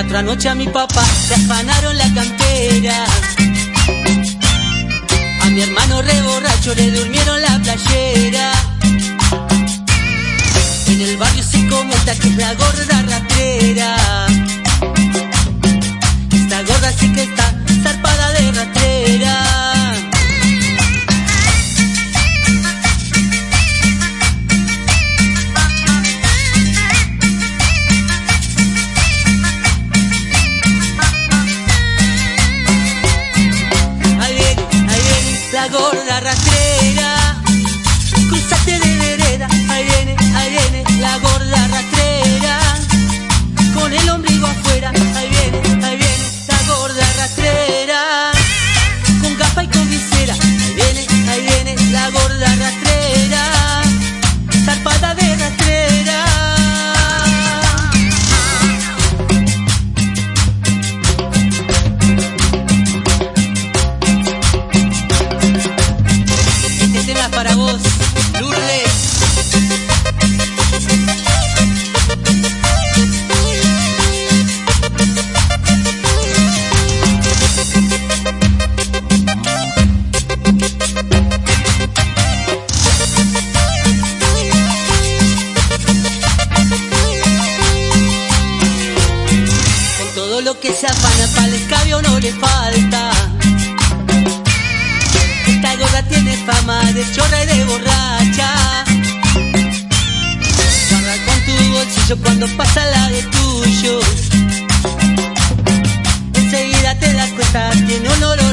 otra noche a mi papá le afanaron la cantera. A mi hermano re borracho le durmieron la playera. En el barrio se comenta que es la gorda gorda rastrera. Todo lo que se afana para el escabio no le falta. Esta gorda tiene fama de chorra y de borracha. Guarda con tu bolsillo cuando pasa la de tuyos. Enseguida te das cuenta, tiene olor